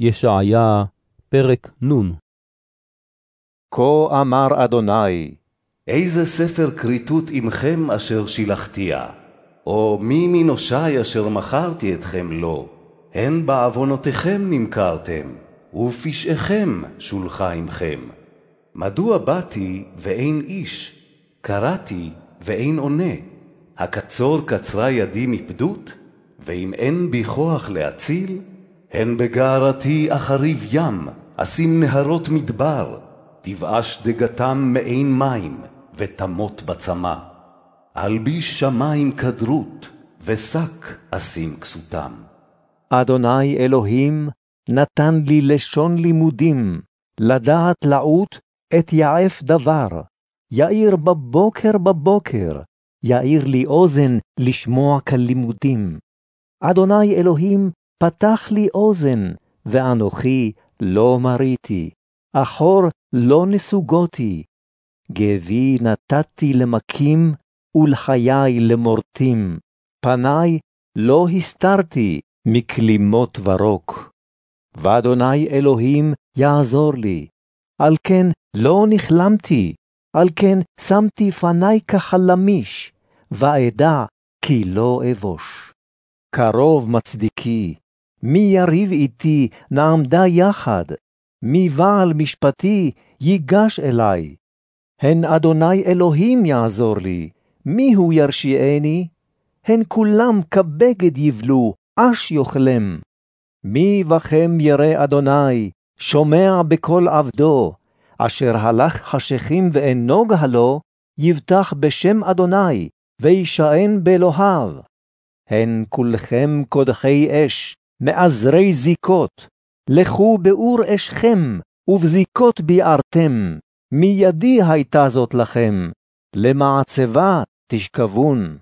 ישעיה, פרק נ. כה אמר אדוני, איזה ספר כריתות עמכם אשר שילחתיה, או מי מנושי אשר מכרתי אתכם לו, הן בעוונותיכם נמכרתם, ופשעיכם שולחה עמכם. מדוע באתי ואין איש, קראתי ואין עונה, הקצור קצרה ידי מפדות, ואם אין בי כוח להציל, הן בגערתי אחריב ים, אשים נהרות מדבר, תבאש דגתם מעין מים, ותמות בצמא. אלביש שמים כדרות, ושק אשים כסותם. אדוני אלוהים נתן לי לשון לימודים, לדעת לעוט את יעף דבר. יאיר בבוקר בבוקר, יאיר לי אוזן לשמוע כלימודים. אדוני אלוהים פתח לי אוזן, ואנוכי לא מריתי, אחור לא נסוגותי. גבי נתתי למכים, ולחיי למורטים. פני לא הסתרתי מכלימות ורוק. ואדוני אלוהים יעזור לי. על כן לא נכלמתי, על כן שמתי פני כחלמיש, ואדע כי לא אבוש. קרוב מצדיקי, מי יריב איתי נעמדה יחד, מי בעל משפטי ייגש אלי. הן אדוני אלוהים יעזור לי, מי הוא ירשיעני? הן כולם כבגד יבלו, אש יאכלם. מי בכם ירא אדוני, שומע בקול עבדו, אשר הלך חשכים ואינו גהלו, יבטח בשם אדוני, וישען באלוהיו. הן כולכם קודחי אש, מעזרי זיקות, לכו באור אשכם, ובזיקות ביערתם, מידי הייתה זאת לכם, למעצבה תשכבון.